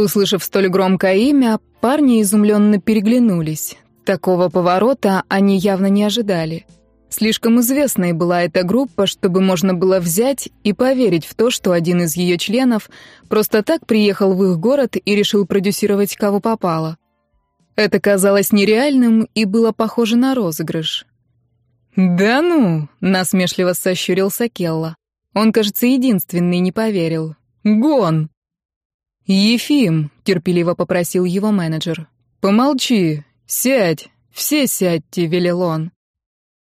Услышав столь громкое имя, парни изумленно переглянулись. Такого поворота они явно не ожидали. Слишком известной была эта группа, чтобы можно было взять и поверить в то, что один из ее членов просто так приехал в их город и решил продюсировать кого попало. Это казалось нереальным и было похоже на розыгрыш. «Да ну!» — насмешливо сощурился Келла. Он, кажется, единственный не поверил. «Гон!» «Ефим!» — терпеливо попросил его менеджер. «Помолчи! Сядь! Все сядьте!» — велел он.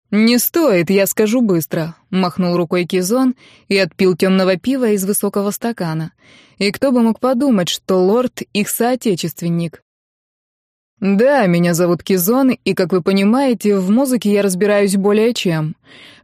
«Не стоит, я скажу быстро», — махнул рукой Кизон и отпил темного пива из высокого стакана. И кто бы мог подумать, что лорд — их соотечественник. «Да, меня зовут Кизон, и, как вы понимаете, в музыке я разбираюсь более чем.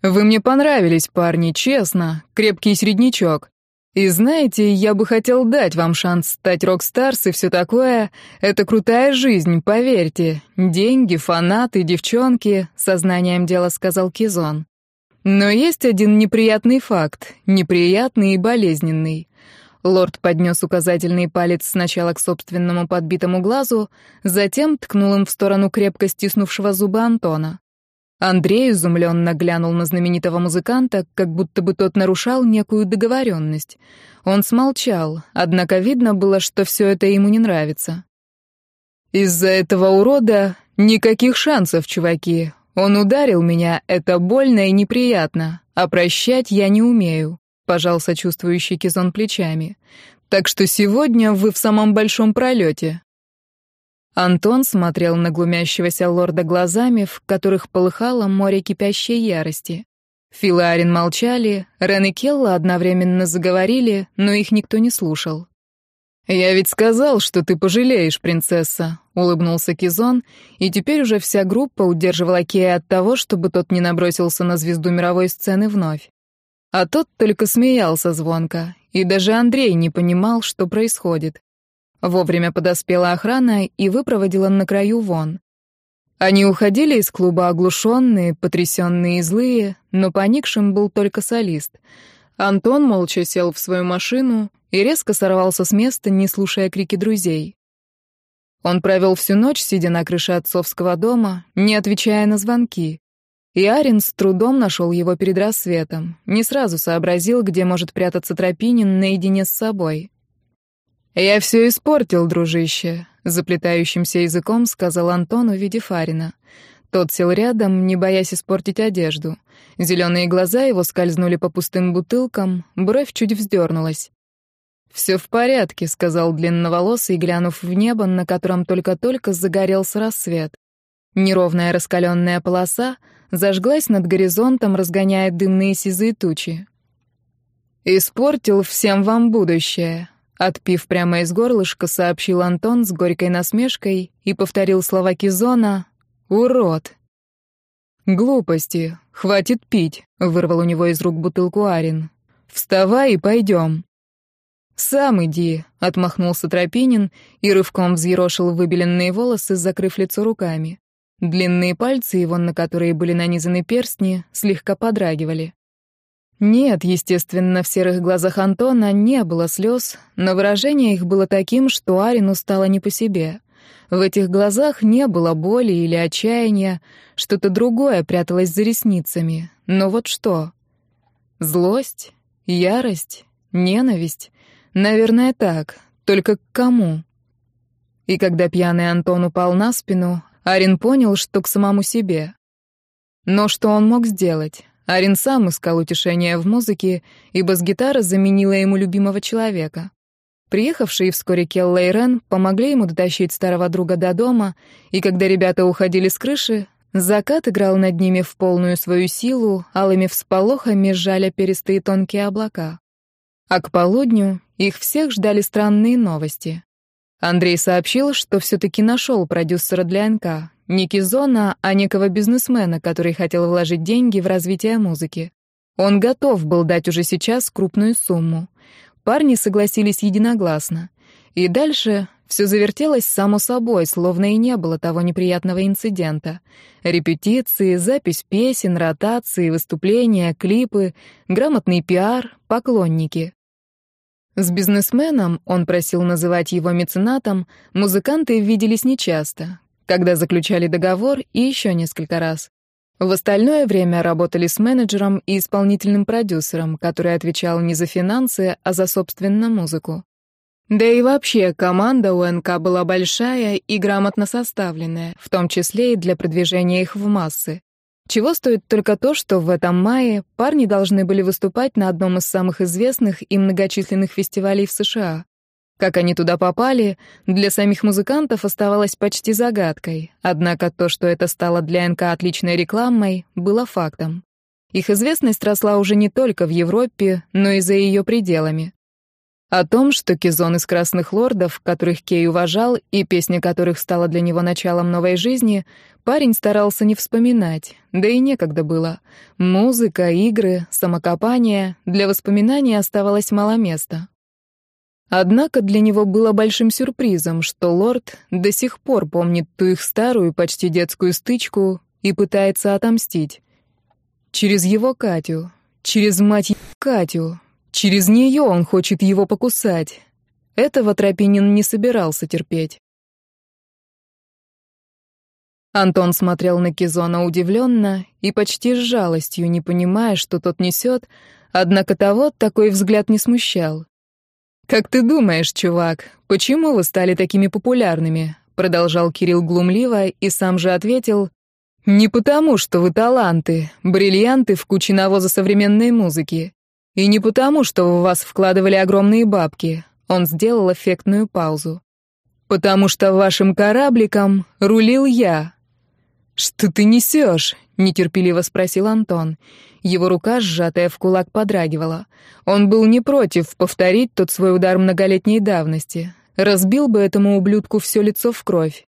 Вы мне понравились, парни, честно, крепкий среднячок. И знаете, я бы хотел дать вам шанс стать рок-старс и все такое. Это крутая жизнь, поверьте. Деньги, фанаты, девчонки, сознанием дела сказал Кизон. Но есть один неприятный факт, неприятный и болезненный. Лорд поднес указательный палец сначала к собственному подбитому глазу, затем ткнул им в сторону крепко стиснувшего зубы Антона. Андрей изумленно глянул на знаменитого музыканта, как будто бы тот нарушал некую договоренность. Он смолчал, однако видно было, что все это ему не нравится. «Из-за этого урода никаких шансов, чуваки. Он ударил меня, это больно и неприятно, а прощать я не умею», — пожал сочувствующий Кизон плечами. «Так что сегодня вы в самом большом пролете. Антон смотрел на глумящегося лорда глазами, в которых полыхало море кипящей ярости. Фил и Арин молчали, Рен и Келла одновременно заговорили, но их никто не слушал. «Я ведь сказал, что ты пожалеешь, принцесса», — улыбнулся Кизон, и теперь уже вся группа удерживала Кея от того, чтобы тот не набросился на звезду мировой сцены вновь. А тот только смеялся звонко, и даже Андрей не понимал, что происходит. Вовремя подоспела охрана и выпроводила на краю вон. Они уходили из клуба оглушенные, потрясенные и злые, но поникшим был только солист. Антон молча сел в свою машину и резко сорвался с места, не слушая крики друзей. Он провел всю ночь, сидя на крыше отцовского дома, не отвечая на звонки. И Арин с трудом нашел его перед рассветом, не сразу сообразил, где может прятаться Тропинин наедине с собой. «Я все испортил, дружище», — заплетающимся языком сказал Антон, увидев Арина. Тот сел рядом, не боясь испортить одежду. Зеленые глаза его скользнули по пустым бутылкам, бровь чуть вздернулась. «Все в порядке», — сказал длинноволосый, глянув в небо, на котором только-только загорелся рассвет. Неровная раскаленная полоса зажглась над горизонтом, разгоняя дымные сизые тучи. «Испортил всем вам будущее», Отпив прямо из горлышка, сообщил Антон с горькой насмешкой и повторил слова Кизона «Урод». «Глупости. Хватит пить», — вырвал у него из рук бутылку Арин. «Вставай и пойдем». «Сам иди», — отмахнулся Тропинин и рывком взъерошил выбеленные волосы, закрыв лицо руками. Длинные пальцы его, на которые были нанизаны перстни, слегка подрагивали. Нет, естественно, в серых глазах Антона не было слез, но выражение их было таким, что Арину стало не по себе. В этих глазах не было боли или отчаяния, что-то другое пряталось за ресницами. Но вот что? Злость? Ярость? Ненависть? Наверное, так. Только к кому? И когда пьяный Антон упал на спину, Арин понял, что к самому себе. Но что он мог сделать? Арин сам искал утешения в музыке, и бас-гитара заменила ему любимого человека. Приехавшие вскоре Келла и Рен помогли ему дотащить старого друга до дома, и когда ребята уходили с крыши, закат играл над ними в полную свою силу, алыми всполохами сжали перистые тонкие облака. А к полудню их всех ждали странные новости. Андрей сообщил, что все-таки нашел продюсера для НК, не Кизона, а некого бизнесмена, который хотел вложить деньги в развитие музыки. Он готов был дать уже сейчас крупную сумму. Парни согласились единогласно. И дальше все завертелось само собой, словно и не было того неприятного инцидента. Репетиции, запись песен, ротации, выступления, клипы, грамотный пиар, поклонники. С бизнесменом, он просил называть его меценатом, музыканты виделись нечасто, когда заключали договор и еще несколько раз. В остальное время работали с менеджером и исполнительным продюсером, который отвечал не за финансы, а за собственную музыку. Да и вообще, команда у НК была большая и грамотно составленная, в том числе и для продвижения их в массы. Чего стоит только то, что в этом мае парни должны были выступать на одном из самых известных и многочисленных фестивалей в США. Как они туда попали, для самих музыкантов оставалось почти загадкой, однако то, что это стало для НК отличной рекламой, было фактом. Их известность росла уже не только в Европе, но и за ее пределами. О том, что Кизон из «Красных лордов», которых Кей уважал и песня которых стала для него началом новой жизни, парень старался не вспоминать, да и некогда было. Музыка, игры, самокопание — для воспоминаний оставалось мало места. Однако для него было большим сюрпризом, что лорд до сих пор помнит ту их старую, почти детскую стычку и пытается отомстить. Через его Катю, через мать Катю, Через нее он хочет его покусать. Этого Тропинин не собирался терпеть. Антон смотрел на Кизона удивленно и почти с жалостью, не понимая, что тот несет, однако того такой взгляд не смущал. «Как ты думаешь, чувак, почему вы стали такими популярными?» Продолжал Кирилл глумливо и сам же ответил, «Не потому, что вы таланты, бриллианты в куче навоза современной музыки. И не потому, что в вас вкладывали огромные бабки. Он сделал эффектную паузу. Потому что вашим корабликом рулил я. Что ты несешь? Нетерпеливо спросил Антон. Его рука, сжатая в кулак, подрагивала. Он был не против повторить тот свой удар многолетней давности. Разбил бы этому ублюдку все лицо в кровь.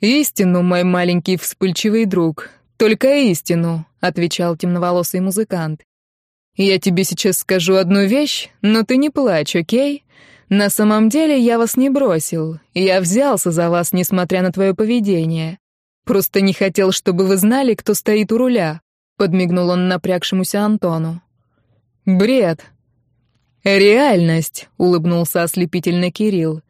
«Истину, мой маленький вспыльчивый друг, только истину», — отвечал темноволосый музыкант. Я тебе сейчас скажу одну вещь, но ты не плачь, окей? На самом деле я вас не бросил. Я взялся за вас, несмотря на твое поведение. Просто не хотел, чтобы вы знали, кто стоит у руля», — подмигнул он напрягшемуся Антону. «Бред». «Реальность», — улыбнулся ослепительно Кирилл.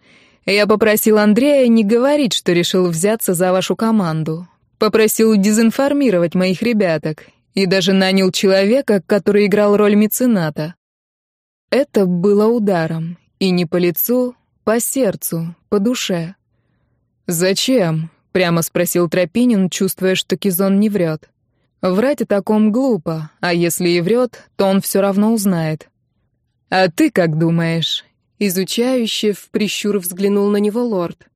«Я попросил Андрея не говорить, что решил взяться за вашу команду. Попросил дезинформировать моих ребяток и даже нанял человека, который играл роль мецената. Это было ударом, и не по лицу, по сердцу, по душе. «Зачем?» — прямо спросил Тропинин, чувствуя, что Кизон не врет. Врать о таком глупо, а если и врет, то он все равно узнает. «А ты как думаешь?» Изучающе в прищур взглянул на него лорд.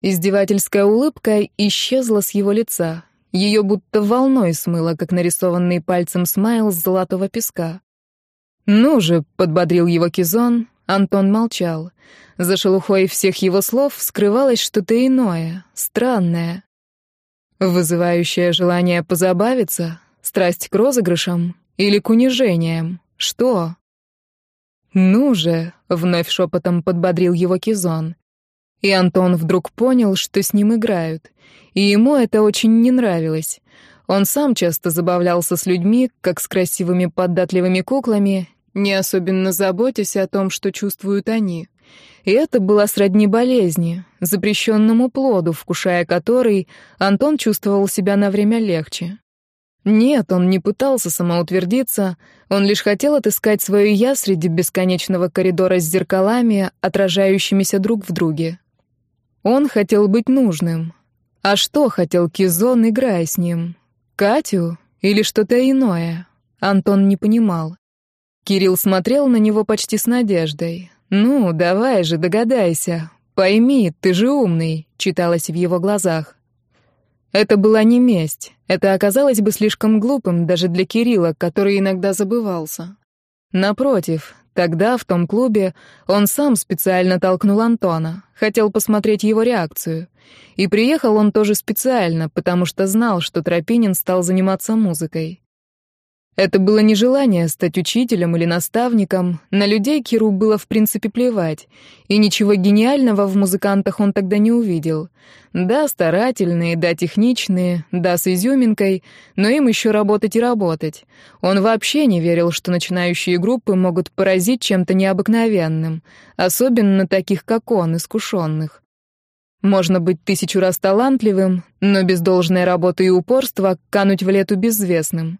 Издевательская улыбка исчезла с его лица. Ее будто волной смыло, как нарисованный пальцем смайл с золотого песка. «Ну же», — подбодрил его Кизон, Антон молчал. За шелухой всех его слов скрывалось что-то иное, странное. Вызывающее желание позабавиться, страсть к розыгрышам или к унижениям. Что? «Ну же», — вновь шепотом подбодрил его Кизон. И Антон вдруг понял, что с ним играют, и ему это очень не нравилось. Он сам часто забавлялся с людьми, как с красивыми податливыми куклами, не особенно заботясь о том, что чувствуют они. И это было сродни болезни, запрещенному плоду, вкушая который, Антон чувствовал себя на время легче. Нет, он не пытался самоутвердиться, он лишь хотел отыскать свое «я» среди бесконечного коридора с зеркалами, отражающимися друг в друге. Он хотел быть нужным, а что хотел Кизон, играя с ним? Катю или что-то иное? Антон не понимал. Кирилл смотрел на него почти с надеждой. «Ну, давай же, догадайся. Пойми, ты же умный», — читалось в его глазах. Это была не месть. Это оказалось бы слишком глупым даже для Кирилла, который иногда забывался. Напротив, тогда в том клубе он сам специально толкнул Антона, хотел посмотреть его реакцию. И приехал он тоже специально, потому что знал, что Тропинин стал заниматься музыкой. Это было не желание стать учителем или наставником, на людей Киру было в принципе плевать, и ничего гениального в музыкантах он тогда не увидел. Да, старательные, да, техничные, да, с изюминкой, но им еще работать и работать. Он вообще не верил, что начинающие группы могут поразить чем-то необыкновенным, особенно таких, как он, искушенных. Можно быть тысячу раз талантливым, но без должной работы и упорства кануть в лету безвестным.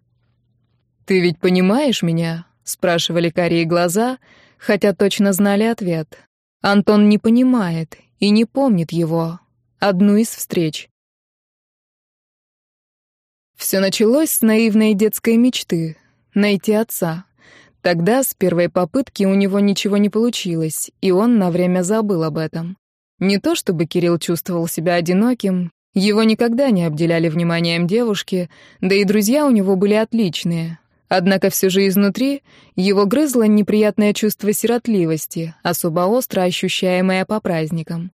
«Ты ведь понимаешь меня?» — спрашивали карие глаза, хотя точно знали ответ. Антон не понимает и не помнит его. Одну из встреч. Все началось с наивной детской мечты — найти отца. Тогда, с первой попытки, у него ничего не получилось, и он на время забыл об этом. Не то чтобы Кирилл чувствовал себя одиноким, его никогда не обделяли вниманием девушки, да и друзья у него были отличные, Однако все же изнутри его грызло неприятное чувство сиротливости, особо остро ощущаемое по праздникам.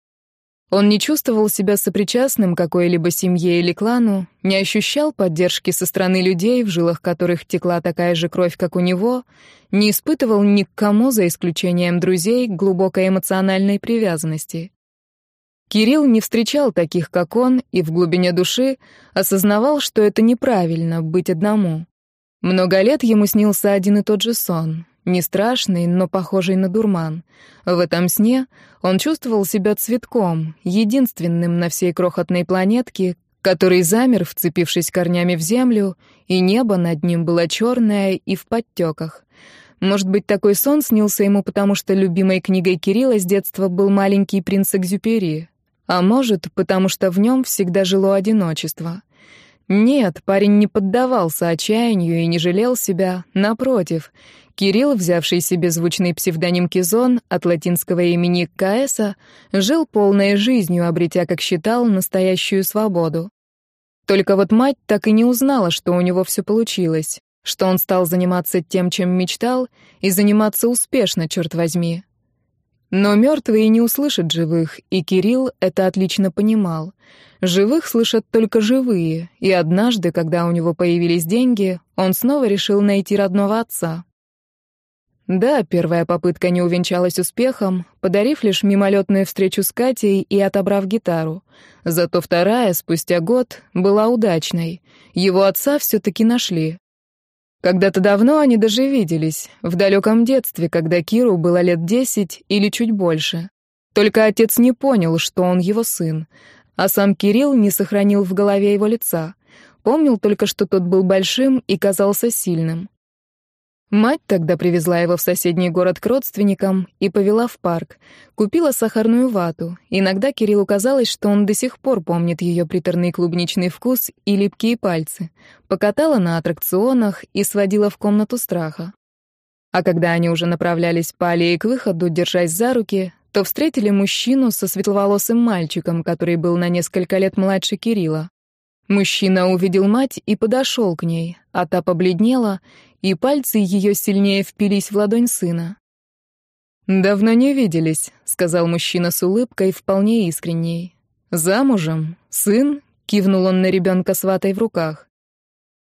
Он не чувствовал себя сопричастным какой-либо семье или клану, не ощущал поддержки со стороны людей, в жилах которых текла такая же кровь, как у него, не испытывал ни к кому, за исключением друзей, глубокой эмоциональной привязанности. Кирилл не встречал таких, как он, и в глубине души осознавал, что это неправильно — быть одному. Много лет ему снился один и тот же сон, не страшный, но похожий на дурман. В этом сне он чувствовал себя цветком, единственным на всей крохотной планетке, который замер, вцепившись корнями в землю, и небо над ним было черное и в подтеках. Может быть, такой сон снился ему, потому что любимой книгой Кирилла с детства был «Маленький принц Экзюпери», а может, потому что в нем всегда жило одиночество. Нет, парень не поддавался отчаянию и не жалел себя, напротив. Кирилл, взявший себе звучный псевдоним Кизон от латинского имени Каэса, жил полной жизнью, обретя, как считал, настоящую свободу. Только вот мать так и не узнала, что у него все получилось, что он стал заниматься тем, чем мечтал, и заниматься успешно, черт возьми. Но мертвые не услышат живых, и Кирилл это отлично понимал. Живых слышат только живые, и однажды, когда у него появились деньги, он снова решил найти родного отца. Да, первая попытка не увенчалась успехом, подарив лишь мимолетную встречу с Катей и отобрав гитару. Зато вторая, спустя год, была удачной. Его отца все-таки нашли. Когда-то давно они даже виделись, в далеком детстве, когда Киру было лет десять или чуть больше. Только отец не понял, что он его сын, а сам Кирилл не сохранил в голове его лица. Помнил только, что тот был большим и казался сильным. Мать тогда привезла его в соседний город к родственникам и повела в парк. Купила сахарную вату. Иногда Кириллу казалось, что он до сих пор помнит ее приторный клубничный вкус и липкие пальцы. Покатала на аттракционах и сводила в комнату страха. А когда они уже направлялись по аллее к выходу, держась за руки, то встретили мужчину со светловолосым мальчиком, который был на несколько лет младше Кирилла. Мужчина увидел мать и подошел к ней, а та побледнела, и пальцы ее сильнее впились в ладонь сына. «Давно не виделись», — сказал мужчина с улыбкой, вполне искренней. «Замужем? Сын?» — кивнул он на ребенка с ватой в руках.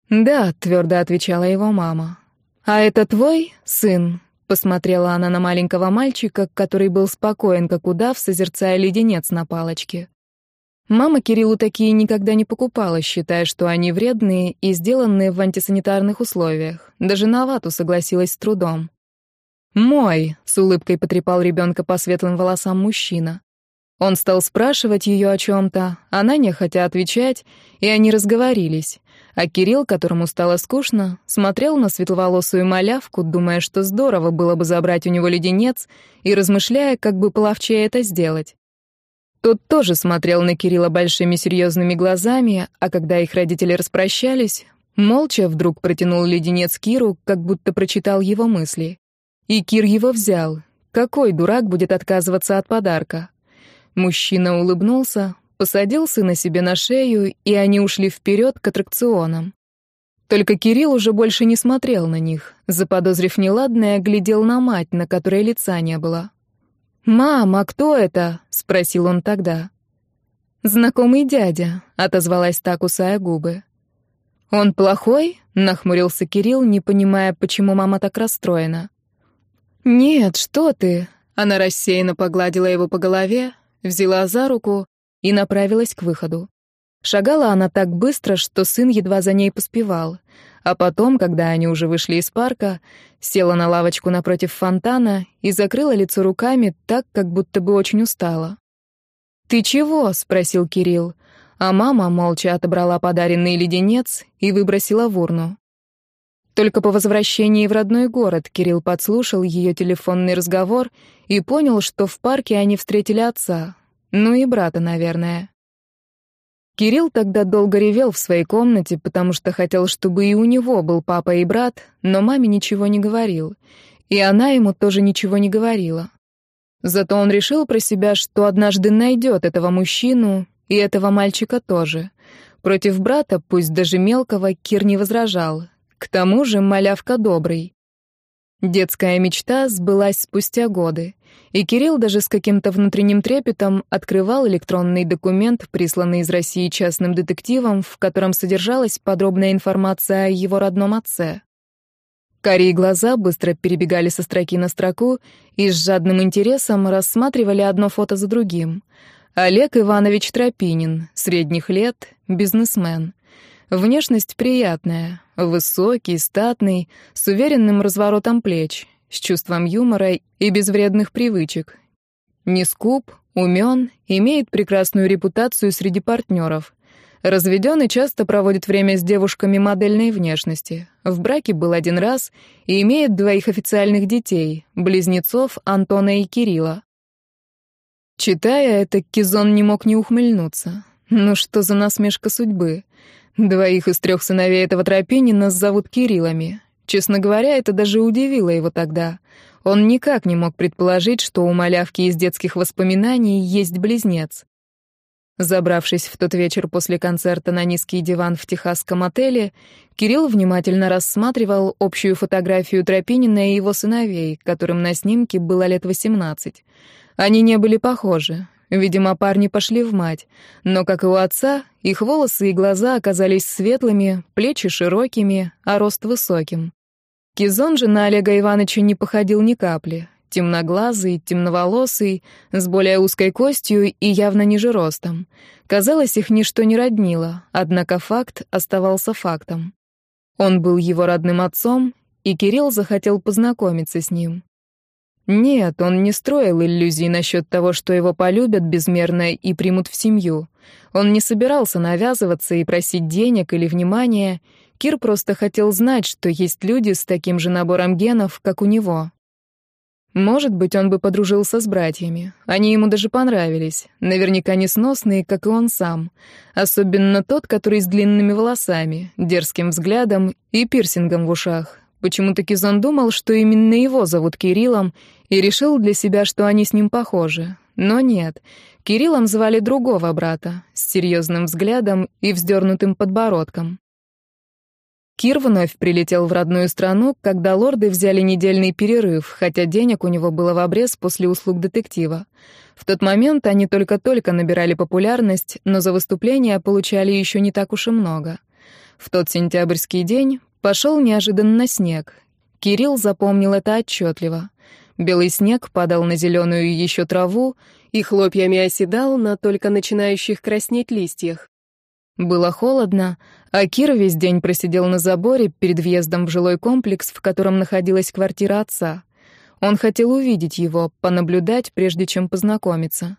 «Да», — твердо отвечала его мама. «А это твой сын?» — посмотрела она на маленького мальчика, который был спокоен, как удав, созерцая леденец на палочке. Мама Кириллу такие никогда не покупала, считая, что они вредные и сделанные в антисанитарных условиях. Даже на вату согласилась с трудом. «Мой», — с улыбкой потрепал ребенка по светлым волосам мужчина. Он стал спрашивать ее о чем-то, она нехотя отвечать, и они разговорились. А Кирилл, которому стало скучно, смотрел на светловолосую малявку, думая, что здорово было бы забрать у него леденец, и размышляя, как бы половчее это сделать. Тот тоже смотрел на Кирилла большими серьезными глазами, а когда их родители распрощались, молча вдруг протянул леденец Киру, как будто прочитал его мысли. И Кир его взял. Какой дурак будет отказываться от подарка? Мужчина улыбнулся, посадил сына себе на шею, и они ушли вперед к аттракционам. Только Кирилл уже больше не смотрел на них, заподозрив неладное, глядел на мать, на которой лица не было. «Мам, а кто это?» — спросил он тогда. «Знакомый дядя», — отозвалась та, кусая губы. «Он плохой?» — нахмурился Кирилл, не понимая, почему мама так расстроена. «Нет, что ты!» Она рассеянно погладила его по голове, взяла за руку и направилась к выходу. Шагала она так быстро, что сын едва за ней поспевал. А потом, когда они уже вышли из парка, села на лавочку напротив фонтана и закрыла лицо руками так, как будто бы очень устала. «Ты чего?» — спросил Кирилл. А мама молча отобрала подаренный леденец и выбросила в урну. Только по возвращении в родной город Кирилл подслушал ее телефонный разговор и понял, что в парке они встретили отца. Ну и брата, наверное. Кирилл тогда долго ревел в своей комнате, потому что хотел, чтобы и у него был папа и брат, но маме ничего не говорил. И она ему тоже ничего не говорила. Зато он решил про себя, что однажды найдет этого мужчину и этого мальчика тоже. Против брата, пусть даже мелкого, Кир не возражал. К тому же малявка добрый. Детская мечта сбылась спустя годы, и Кирилл даже с каким-то внутренним трепетом открывал электронный документ, присланный из России частным детективом, в котором содержалась подробная информация о его родном отце. Карие глаза быстро перебегали со строки на строку и с жадным интересом рассматривали одно фото за другим. Олег Иванович Тропинин, средних лет, бизнесмен. Внешность приятная, высокий, статный, с уверенным разворотом плеч, с чувством юмора и безвредных привычек. Не скуп, умен, имеет прекрасную репутацию среди партнеров. Разведен и часто проводит время с девушками модельной внешности. В браке был один раз и имеет двоих официальных детей, близнецов Антона и Кирилла. Читая это, Кизон не мог не ухмыльнуться. Ну что за насмешка судьбы? Двоих из трех сыновей этого Тропинина зовут Кириллами. Честно говоря, это даже удивило его тогда. Он никак не мог предположить, что у малявки из детских воспоминаний есть близнец. Забравшись в тот вечер после концерта на низкий диван в техасском отеле, Кирилл внимательно рассматривал общую фотографию Тропинина и его сыновей, которым на снимке было лет 18. Они не были похожи. Видимо, парни пошли в мать. Но, как и у отца, их волосы и глаза оказались светлыми, плечи широкими, а рост высоким. Кизон же на Олега Ивановича не походил ни капли. Темноглазый, темноволосый, с более узкой костью и явно ниже ростом. Казалось, их ничто не роднило, однако факт оставался фактом. Он был его родным отцом, и Кирилл захотел познакомиться с ним. Нет, он не строил иллюзий насчет того, что его полюбят безмерно и примут в семью. Он не собирался навязываться и просить денег или внимания. Кир просто хотел знать, что есть люди с таким же набором генов, как у него. Может быть, он бы подружился с братьями. Они ему даже понравились. Наверняка несносные, как и он сам. Особенно тот, который с длинными волосами, дерзким взглядом и пирсингом в ушах. Почему-то Кизон думал, что именно его зовут Кириллом, и решил для себя, что они с ним похожи. Но нет, Кириллом звали другого брата, с серьезным взглядом и вздернутым подбородком. Кир вновь прилетел в родную страну, когда лорды взяли недельный перерыв, хотя денег у него было в обрез после услуг детектива. В тот момент они только-только набирали популярность, но за выступления получали еще не так уж и много. В тот сентябрьский день Пошел неожиданно снег. Кирилл запомнил это отчетливо. Белый снег падал на зеленую еще траву и хлопьями оседал на только начинающих краснеть листьях. Было холодно, а Кир весь день просидел на заборе перед въездом в жилой комплекс, в котором находилась квартира отца. Он хотел увидеть его, понаблюдать, прежде чем познакомиться.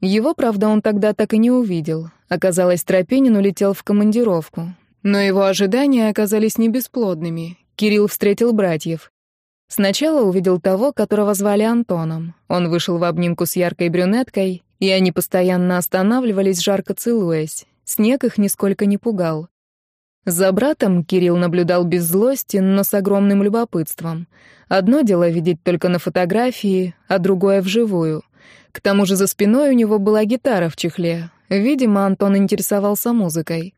Его, правда, он тогда так и не увидел. Оказалось, Тропинин улетел в командировку. Но его ожидания оказались не бесплодными. Кирилл встретил братьев. Сначала увидел того, которого звали Антоном. Он вышел в обнимку с яркой брюнеткой, и они постоянно останавливались, жарко целуясь. Снег их нисколько не пугал. За братом Кирилл наблюдал без злости, но с огромным любопытством. Одно дело видеть только на фотографии, а другое вживую. К тому же за спиной у него была гитара в чехле. Видимо, Антон интересовался музыкой.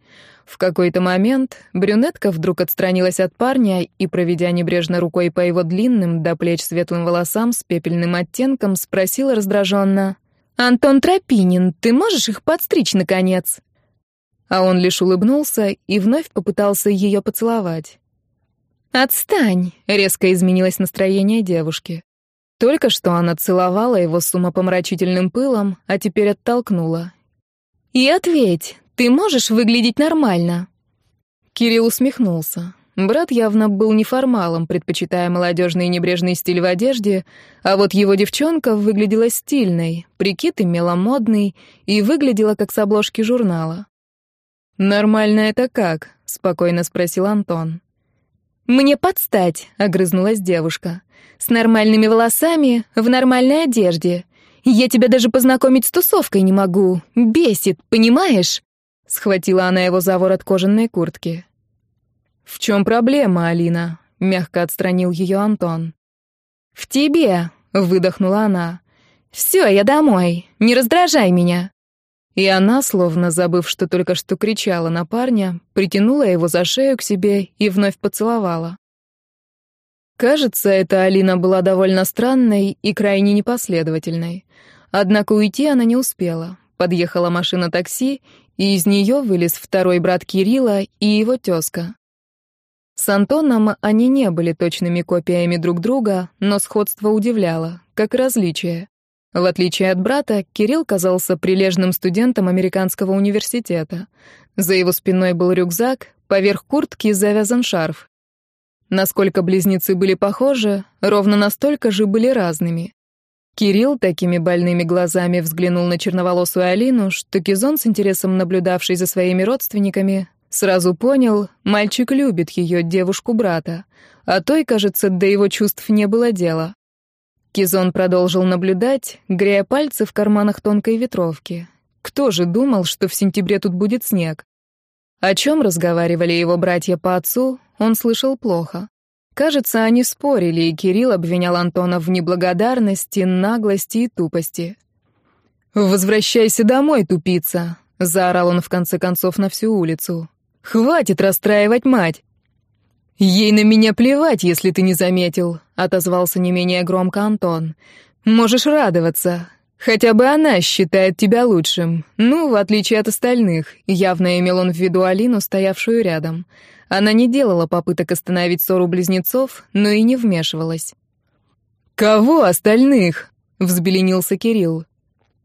В какой-то момент брюнетка вдруг отстранилась от парня и, проведя небрежно рукой по его длинным до плеч светлым волосам с пепельным оттенком, спросила раздраженно. «Антон Тропинин, ты можешь их подстричь, наконец?» а он лишь улыбнулся и вновь попытался ее поцеловать. «Отстань!» — резко изменилось настроение девушки. Только что она целовала его с умопомрачительным пылом, а теперь оттолкнула. «И ответь, ты можешь выглядеть нормально?» Кирилл усмехнулся. Брат явно был неформалом, предпочитая молодежный и небрежный стиль в одежде, а вот его девчонка выглядела стильной, прикид имела модный и выглядела как с обложки журнала. «Нормально это как?» — спокойно спросил Антон. «Мне подстать», — огрызнулась девушка. «С нормальными волосами, в нормальной одежде. Я тебя даже познакомить с тусовкой не могу. Бесит, понимаешь?» Схватила она его за ворот кожаной куртки. «В чем проблема, Алина?» — мягко отстранил ее Антон. «В тебе!» — выдохнула она. «Все, я домой. Не раздражай меня!» И она, словно забыв, что только что кричала на парня, притянула его за шею к себе и вновь поцеловала. Кажется, эта Алина была довольно странной и крайне непоследовательной. Однако уйти она не успела. Подъехала машина такси, и из нее вылез второй брат Кирилла и его тезка. С Антоном они не были точными копиями друг друга, но сходство удивляло, как различие. В отличие от брата, Кирилл казался прилежным студентом американского университета. За его спиной был рюкзак, поверх куртки завязан шарф. Насколько близнецы были похожи, ровно настолько же были разными. Кирилл такими больными глазами взглянул на черноволосую Алину, что Кизон, с интересом наблюдавший за своими родственниками, Сразу понял, мальчик любит ее, девушку брата, а той, кажется, до его чувств не было дела. Кизон продолжил наблюдать, грея пальцы в карманах тонкой ветровки. Кто же думал, что в сентябре тут будет снег? О чем разговаривали его братья по отцу, он слышал плохо. Кажется, они спорили, и Кирилл обвинял Антона в неблагодарности, наглости и тупости. «Возвращайся домой, тупица!» — заорал он в конце концов на всю улицу. Хватит расстраивать мать. Ей на меня плевать, если ты не заметил, отозвался не менее громко Антон. Можешь радоваться. Хотя бы она считает тебя лучшим. Ну, в отличие от остальных, явно имел он в виду Алину, стоявшую рядом. Она не делала попыток остановить ссору близнецов, но и не вмешивалась. «Кого остальных?» — взбеленился Кирилл.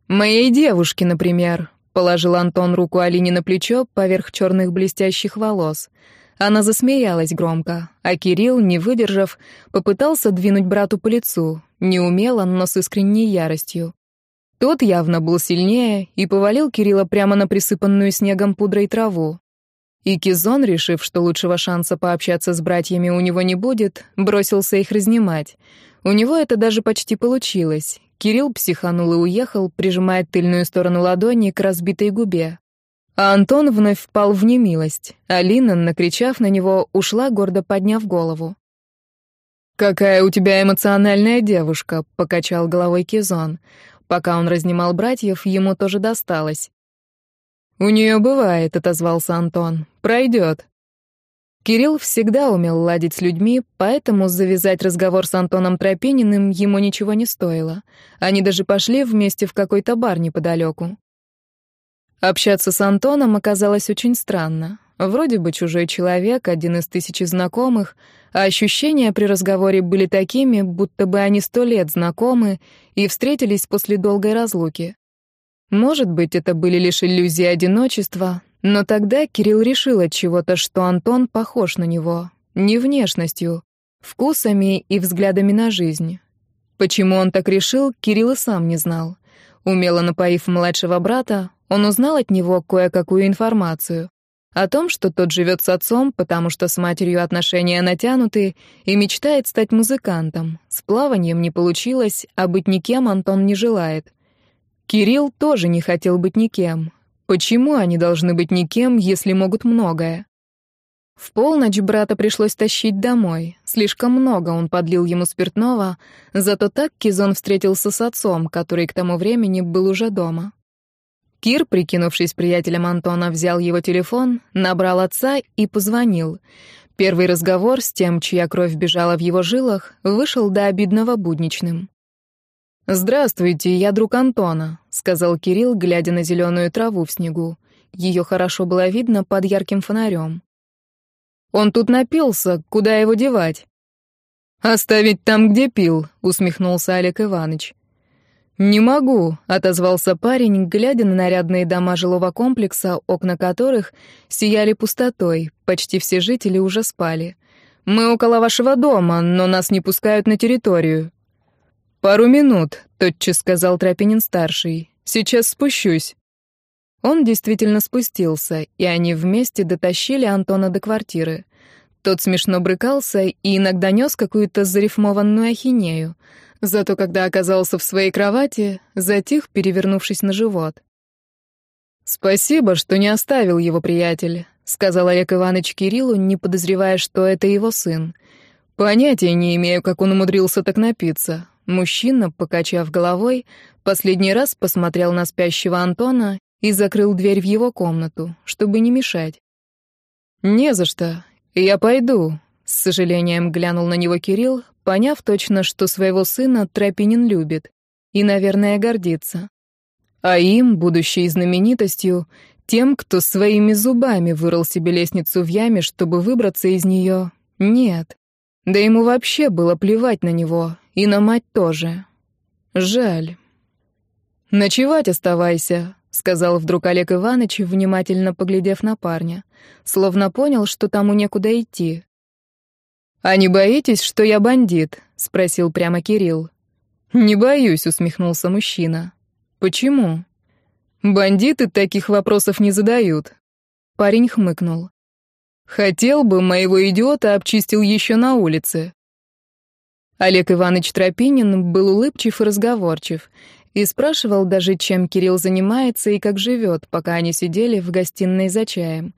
«Моей девушки, например. Положил Антон руку Алине на плечо поверх черных блестящих волос. Она засмеялась громко, а Кирилл, не выдержав, попытался двинуть брату по лицу, неумело, но с искренней яростью. Тот явно был сильнее и повалил Кирилла прямо на присыпанную снегом пудрой траву. И Кизон, решив, что лучшего шанса пообщаться с братьями у него не будет, бросился их разнимать. У него это даже почти получилось. Кирилл психанул и уехал, прижимая тыльную сторону ладони к разбитой губе. А Антон вновь впал в немилость. Алина, накричав на него, ушла, гордо подняв голову. «Какая у тебя эмоциональная девушка», — покачал головой Кизон. Пока он разнимал братьев, ему тоже досталось. «У нее бывает», — отозвался Антон. «Пройдет». Кирилл всегда умел ладить с людьми, поэтому завязать разговор с Антоном Тропининым ему ничего не стоило. Они даже пошли вместе в какой-то бар неподалеку. Общаться с Антоном оказалось очень странно. Вроде бы чужой человек, один из тысячи знакомых, а ощущения при разговоре были такими, будто бы они сто лет знакомы и встретились после долгой разлуки. Может быть, это были лишь иллюзии одиночества, но тогда Кирилл решил от чего-то, что Антон похож на него. Не внешностью, вкусами и взглядами на жизнь. Почему он так решил, Кирилл и сам не знал. Умело напоив младшего брата, он узнал от него кое-какую информацию. О том, что тот живет с отцом, потому что с матерью отношения натянуты, и мечтает стать музыкантом. С плаванием не получилось, а быть никем Антон не желает. Кирилл тоже не хотел быть никем. Почему они должны быть никем, если могут многое? В полночь брата пришлось тащить домой. Слишком много он подлил ему спиртного, зато так Кизон встретился с отцом, который к тому времени был уже дома. Кир, прикинувшись приятелем Антона, взял его телефон, набрал отца и позвонил. Первый разговор с тем, чья кровь бежала в его жилах, вышел до обидного будничным. «Здравствуйте, я друг Антона», — сказал Кирилл, глядя на зеленую траву в снегу. ее хорошо было видно под ярким фонарем. «Он тут напился, куда его девать?» «Оставить там, где пил», — усмехнулся Олег Иванович. «Не могу», — отозвался парень, глядя на нарядные дома жилого комплекса, окна которых сияли пустотой, почти все жители уже спали. «Мы около вашего дома, но нас не пускают на территорию». «Пару минут», — тотчас сказал Тропинин-старший. «Сейчас спущусь». Он действительно спустился, и они вместе дотащили Антона до квартиры. Тот смешно брыкался и иногда нес какую-то зарифмованную ахинею — Зато когда оказался в своей кровати, затих, перевернувшись на живот. «Спасибо, что не оставил его приятель», — сказал Олег Иванович Кириллу, не подозревая, что это его сын. «Понятия не имею, как он умудрился так напиться». Мужчина, покачав головой, последний раз посмотрел на спящего Антона и закрыл дверь в его комнату, чтобы не мешать. «Не за что. Я пойду», — с сожалением глянул на него Кирилл, поняв точно, что своего сына Тропинин любит и, наверное, гордится. А им, будущей знаменитостью, тем, кто своими зубами вырыл себе лестницу в яме, чтобы выбраться из нее, нет. Да ему вообще было плевать на него, и на мать тоже. Жаль. «Ночевать оставайся», — сказал вдруг Олег Иванович, внимательно поглядев на парня, словно понял, что тому некуда идти. «А не боитесь, что я бандит?» — спросил прямо Кирилл. «Не боюсь», — усмехнулся мужчина. «Почему?» «Бандиты таких вопросов не задают». Парень хмыкнул. «Хотел бы, моего идиота обчистил еще на улице». Олег Иванович Тропинин был улыбчив и разговорчив, и спрашивал даже, чем Кирилл занимается и как живет, пока они сидели в гостиной за чаем.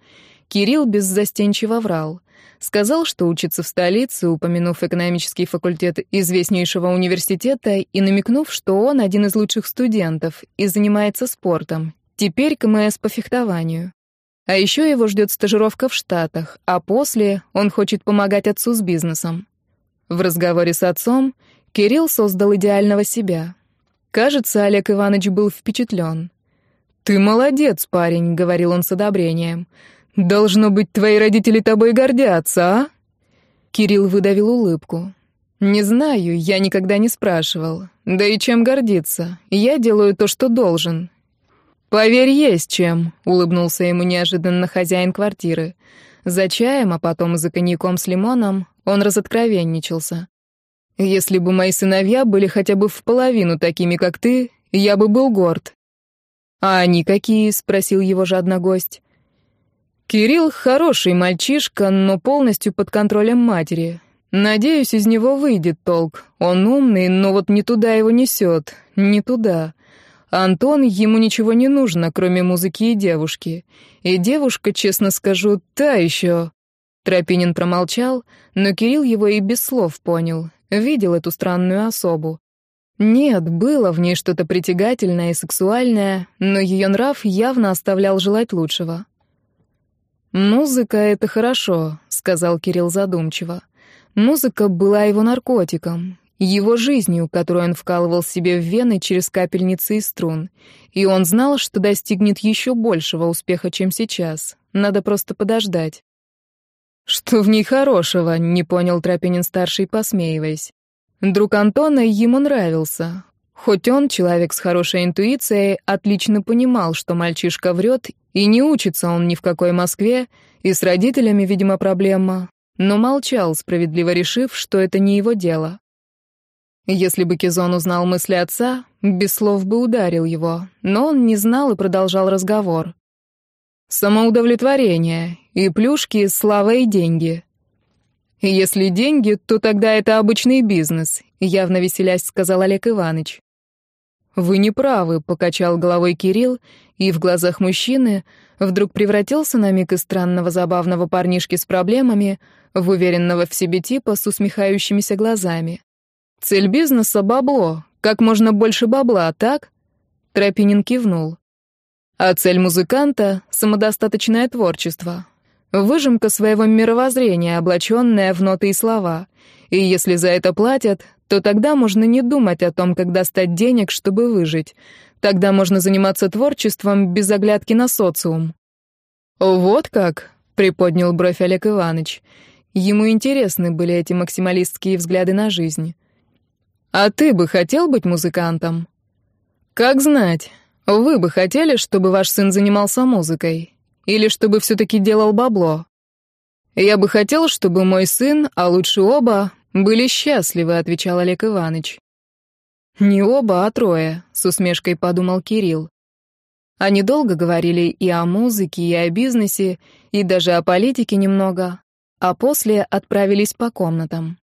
Кирилл беззастенчиво врал. Сказал, что учится в столице, упомянув экономический факультет известнейшего университета и намекнув, что он один из лучших студентов и занимается спортом. Теперь КМС по фехтованию. А еще его ждет стажировка в Штатах, а после он хочет помогать отцу с бизнесом. В разговоре с отцом Кирилл создал идеального себя. Кажется, Олег Иванович был впечатлен. «Ты молодец, парень», — говорил он с одобрением. «Должно быть, твои родители тобой гордятся, а?» Кирилл выдавил улыбку. «Не знаю, я никогда не спрашивал. Да и чем гордиться? Я делаю то, что должен». «Поверь, есть чем», — улыбнулся ему неожиданно хозяин квартиры. За чаем, а потом за коньяком с лимоном он разоткровенничался. «Если бы мои сыновья были хотя бы в половину такими, как ты, я бы был горд». «А они какие?» — спросил его жадно гость. Кирилл хороший мальчишка, но полностью под контролем матери. Надеюсь, из него выйдет толк. Он умный, но вот не туда его несет, не туда. Антон, ему ничего не нужно, кроме музыки и девушки. И девушка, честно скажу, та еще. Тропинин промолчал, но Кирилл его и без слов понял. Видел эту странную особу. Нет, было в ней что-то притягательное и сексуальное, но ее нрав явно оставлял желать лучшего. «Музыка — это хорошо», — сказал Кирилл задумчиво. Музыка была его наркотиком, его жизнью, которую он вкалывал себе в вены через капельницы и струн. И он знал, что достигнет еще большего успеха, чем сейчас. Надо просто подождать. «Что в ней хорошего?» — не понял Тропинин-старший, посмеиваясь. Друг Антона ему нравился. Хоть он, человек с хорошей интуицией, отлично понимал, что мальчишка врет, и не учится он ни в какой Москве, и с родителями, видимо, проблема, но молчал, справедливо решив, что это не его дело. Если бы Кизон узнал мысли отца, без слов бы ударил его, но он не знал и продолжал разговор. Самоудовлетворение, и плюшки, слава и деньги. Если деньги, то тогда это обычный бизнес, явно веселясь сказал Олег Иванович. «Вы не правы», — покачал головой Кирилл, и в глазах мужчины вдруг превратился на миг из странного забавного парнишки с проблемами в уверенного в себе типа с усмехающимися глазами. «Цель бизнеса — бабло. Как можно больше бабла, так?» Тропинин кивнул. «А цель музыканта — самодостаточное творчество. Выжимка своего мировоззрения, облаченная в ноты и слова. И если за это платят, то тогда можно не думать о том, как достать денег, чтобы выжить. Тогда можно заниматься творчеством без оглядки на социум. «Вот как?» — приподнял бровь Олег Иванович. Ему интересны были эти максималистские взгляды на жизнь. «А ты бы хотел быть музыкантом?» «Как знать. Вы бы хотели, чтобы ваш сын занимался музыкой? Или чтобы все-таки делал бабло?» «Я бы хотел, чтобы мой сын, а лучше оба, были счастливы», — отвечал Олег Иванович. «Не оба, а трое», — с усмешкой подумал Кирилл. Они долго говорили и о музыке, и о бизнесе, и даже о политике немного, а после отправились по комнатам.